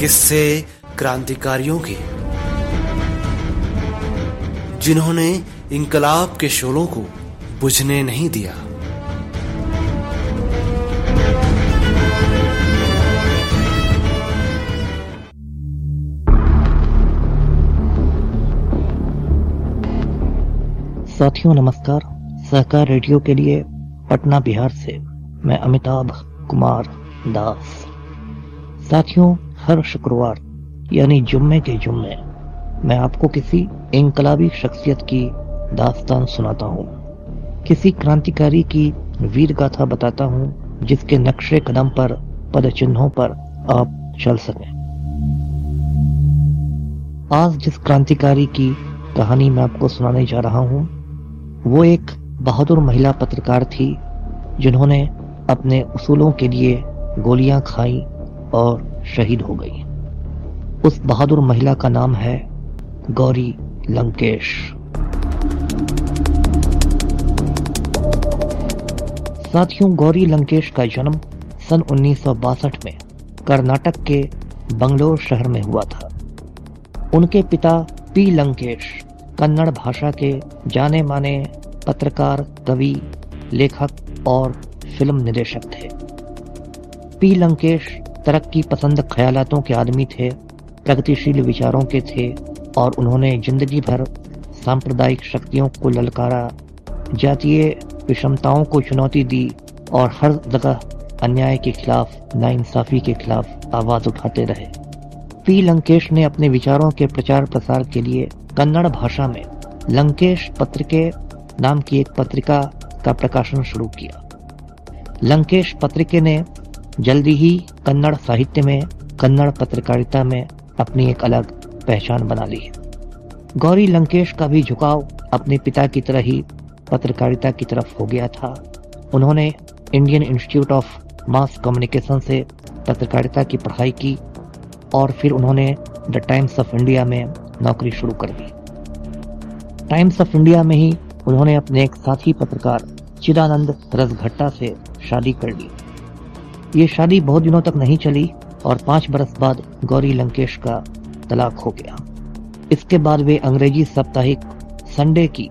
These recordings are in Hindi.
किस्से क्रांतिकारियों के। जिन्होंने इंकलाब के शोलों को बुझने नहीं दिया। साथियों, नमस्कार। सहकार रेडियो के लिए पटना बिहार से मैं अमिताभ कुमार दास। साथियों हर शुक्रवार, यानी जुम्मे के जुम्मे, मैं आपको किसी इनकलाबी शख्सियत की दास्तान सुनाता हूँ। किसी क्रांतिकारी की वीर गाथा बताता हूँ, जिसके नक्शे कदम पर पद चिन्हों पर आप चल सकें। आज जिस क्रांतिकारी की कहानी मैं आपको सुनाने जा रहा हूँ, वो एक बहादुर महिला पत्रकार थी, जिन्होंने अपने उसूलों के लिए गोलियाँ खाई और शहीद हो गई। उस बहादुर महिला का नाम है गौरी लंकेश। साथियों, गौरी लंकेश का जन्म सन 1962 में कर्नाटक के बंगलोर शहर में हुआ था। उनके पिता पी लंकेश कन्नड़ भाषा के जाने माने पत्रकार, कवि, लेखक और फ़िल्म निदेशक थे। पी लंकेश तरक्की पसंद ख्यालातों के आदमी थे, प्रगतिशील विचारों के थे, और उन्होंने ज़िंदगी भर सांप्रदायिक शक्तियों को ललकारा, जातीय विषमताओं को चुनौती दी, और हर जगह अन्याय के खिलाफ, नाइंसाफी के खिलाफ आवाज़ उठाते रहे। पी. लंकेश ने अपने विचारों के प्रचार प्रसार के लिए कन्नड़ भाषा में लंकेश पत्र के नाम की एक पत्रिका का प्रकाशन शुरू किया। लंकेश पत्रिके ने जल्दी ही कन्नड़ साहित्य में, कन्नड़ पत्रकारिता में अपनी एक अलग पहचान बना ली। गौरी लंकेश का भी झुकाव अपने पिता की तरह ही पत्रकारिता की तरफ़ हो गया था। उन्होंने Indian Institute of Mass Communication से पत्रकारिता की पढ़ाई की और फिर उन्होंने द टाइम्स ऑफ़ इंडिया में नौकरी शुरू कर दी। टाइम्स ऑफ़ इंडिया में ही उन्होंने अपने एक साथी पत्रकार चिदानंद रसघट्टा से शादी कर ली। ये शादी बहुत दिनों तक नहीं चली और पाँच बरस बाद गौरी लंकेश का तलाक हो गया। इसके बाद वे अंग्रेज़ी साप्ताहिक संडे की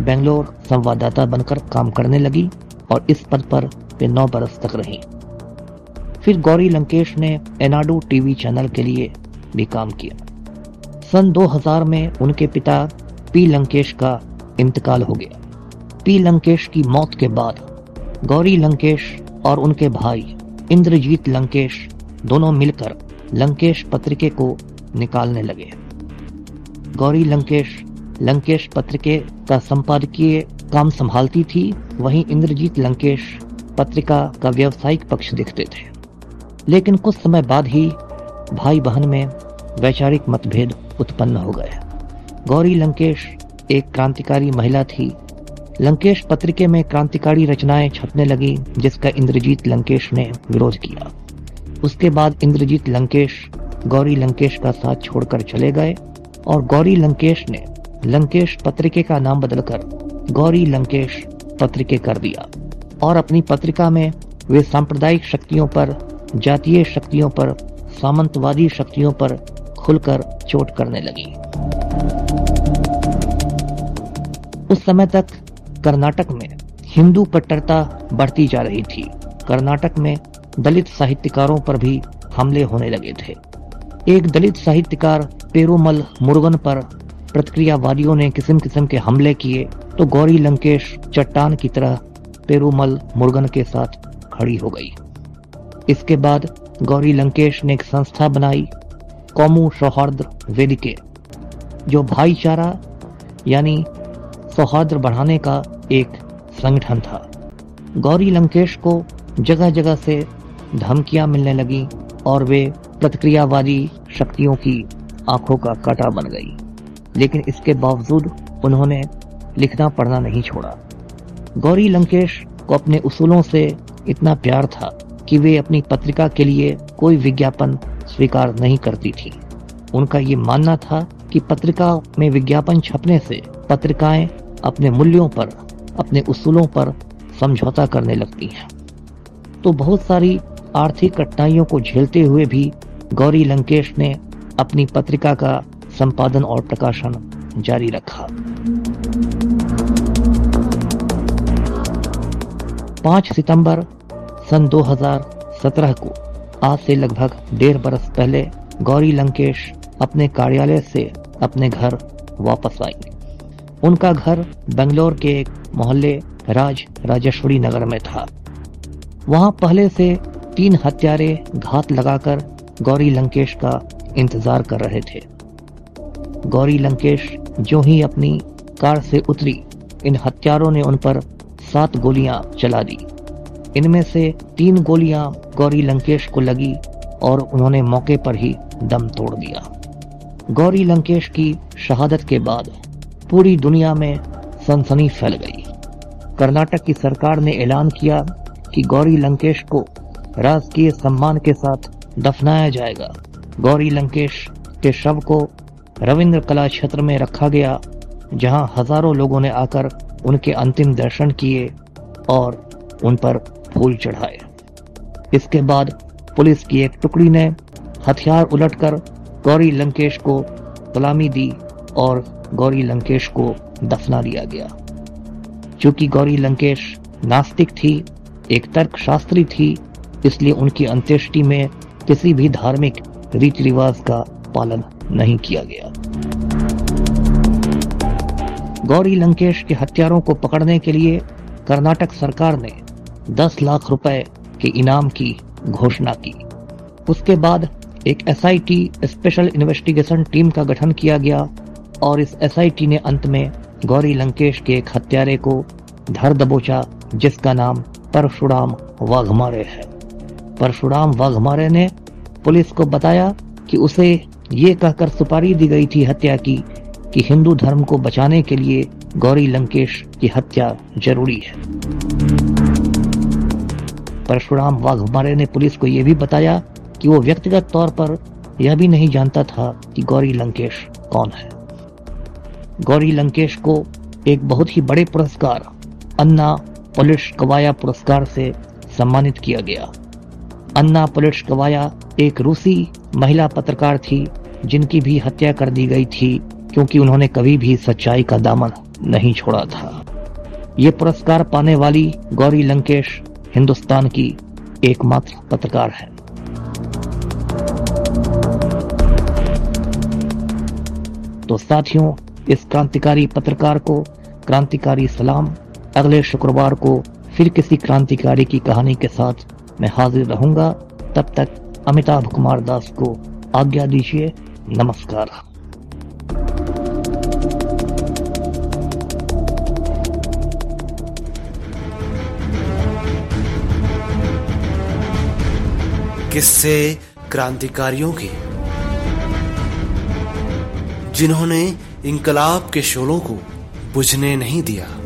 बेंगलोर संवाददाता बनकर काम करने लगी और इस पद पर वे नौ बरस तक रही। फिर गौरी लंकेश ने एनाडू टीवी चैनल के लिए भी काम किया। सन 2000 में उनके पिता पी लंकेश का इंतकाल हो गया। पी लंकेश की मौत के बाद गौरी लंकेश और उनके भाई इंद्रजीत लंकेश दोनों मिलकर लंकेश पत्रिके को निकालने लगे। गौरी लंकेश लंकेश पत्रिके का संपादकीय काम संभालती थी, वहीं इंद्रजीत लंकेश पत्रिका का व्यावसायिक पक्ष देखते थे। लेकिन कुछ समय बाद ही भाई बहन में वैचारिक मतभेद उत्पन्न हो गए। गौरी लंकेश एक क्रांतिकारी महिला थी लंकेश पत्रिके में क्रांतिकारी रचनाएँ छपने लगी, जिसका इंद्रजीत लंकेश ने विरोध किया। उसके बाद इंद्रजीत लंकेश गौरी लंकेश का साथ छोड़कर चले गए और गौरी लंकेश ने लंकेश पत्रिके का नाम बदलकर गौरी लंकेश पत्रिके कर दिया और अपनी पत्रिका में वे सांप्रदायिक शक्तियों पर, जातीय शक्तियों पर, सामंतवादी शक्तियों पर खुलकर चोट करने लगी। उस समय तक कर्नाटक में हिंदू कट्टरता बढ़ती जा रही थी। कर्नाटक में दलित साहित्यकारों पर भी हमले होने लगे थे। एक दलित साहित्यकार पेरुमल मुरुगन पर प्रतिक्रियावादियों ने किस्म किस्म के हमले किए तो गौरी लंकेश चट्टान की तरह पेरुमल मुरुगन के साथ खड़ी हो गई। इसके बाद गौरी लंकेश ने एक संस्था बनाई, कौमू सौहार्द वेदिके, जो भाईचारा यानी सौहार्द बढ़ाने का एक संगठन था। गौरी लंकेश को जगह जगह से धमकियाँ मिलने लगी और वे प्रतिक्रियावादी शक्तियों की आँखों का काटा बन गई। लेकिन इसके बावजूद उन्होंने लिखना पढ़ना नहीं छोड़ा। गौरी लंकेश को अपने उसूलों से इतना प्यार था कि वे अपनी पत्रिका के लिए कोई विज्ञापन स्वीकार नहीं करती थी। उनका ये मानना था कि पत्रिका में विज्ञापन छपने से पत्रिकाएँ अपने मूल्यों पर अपने उसूलों पर समझौता करने लगती हैं। तो बहुत सारी आर्थिक कठिनाइयों को झेलते हुए भी गौरी लंकेश ने अपनी पत्रिका का संपादन और प्रकाशन जारी रखा। पाँच सितंबर सन 2017 को, आज से लगभग डेढ़ बरस पहले गौरी लंकेश अपने कार्यालय से अपने घर वापस आई उनका घर बेंगलोर के एक मोहल्ले राज राजेश्वरी नगर में था। वहाँ पहले से तीन हत्यारे घात लगाकर गौरी लंकेश का इंतज़ार कर रहे थे। गौरी लंकेश जो ही अपनी कार से उतरी, इन हत्यारों ने उन पर सात गोलियाँ चला दी। इनमें से तीन गोलियाँ गौरी लंकेश को लगी और उन्होंने मौके पर ही दम तोड़ दिया। गौरी लंकेश की शहादत के बाद पूरी दुनिया में सनसनी फैल गई। कर्नाटक की सरकार ने ऐलान किया कि गौरी लंकेश को राजकीय सम्मान के साथ दफनाया जाएगा। गौरी लंकेश के शव को रविंद्र कला क्षेत्र में रखा गया, जहाँ हज़ारों लोगों ने आकर उनके अंतिम दर्शन किए और उन पर फूल चढ़ाए। इसके बाद पुलिस की एक टुकड़ी ने हथियार उलटकर गौरी लंकेश को सलामी दी और गौरी लंकेश को दफना दिया गया। चूँकि गौरी लंकेश नास्तिक थी, एक तर्क शास्त्री थी, इसलिए उनकी अंत्येष्टि में किसी भी धार्मिक रीति रिवाज का पालन नहीं किया गया। गौरी लंकेश के हत्यारों को पकड़ने के लिए कर्नाटक सरकार ने 10 लाख रुपए के इनाम की घोषणा की। उसके बाद एक एसआईटी स्पेशल इन्वेस्टिगेशन टीम का गठन किया गया और इस एसआईटी ने अंत में गौरी लंकेश के एक हत्यारे को धर दबोचा, जिसका नाम परशुराम वाघमारे है। परशुराम वाघमारे ने पुलिस को बताया कि उसे ये कहकर सुपारी दी गई थी हत्या की, कि हिंदू धर्म को बचाने के लिए गौरी लंकेश की हत्या ज़रूरी है। परशुराम वाघमारे ने पुलिस को यह भी बताया कि वो व्यक्तिगत तौर पर यह भी नहीं जानता था कि गौरी लंकेश कौन है। गौरी लंकेश को एक बहुत ही बड़े पुरस्कार, अन्ना पुलिस कवाया पुरस्कार से सम्मानित किया गया। अन्ना पुलिस कवाया एक रूसी महिला पत्रकार थी, जिनकी भी हत्या कर दी गई थी, क्योंकि उन्होंने कभी भी सच्चाई का दामन नहीं छोड़ा था। ये पुरस्कार पाने वाली गौरी लंकेश हिंदुस्तान की एकमात्र पत्रकार है। तो साथियों इस क्रांतिकारी पत्रकार को क्रांतिकारी सलाम, अगले शुक्रवार को फिर किसी क्रांतिकारी की कहानी के साथ मैं हाजिर रहूँगा। तब तक अमिताभ कुमार दास को आज्ञा दीजिए। नमस्कार। किससे क्रांतिकारियों के, जिन्होंने इंकलाब के शोलों को बुझने नहीं दिया।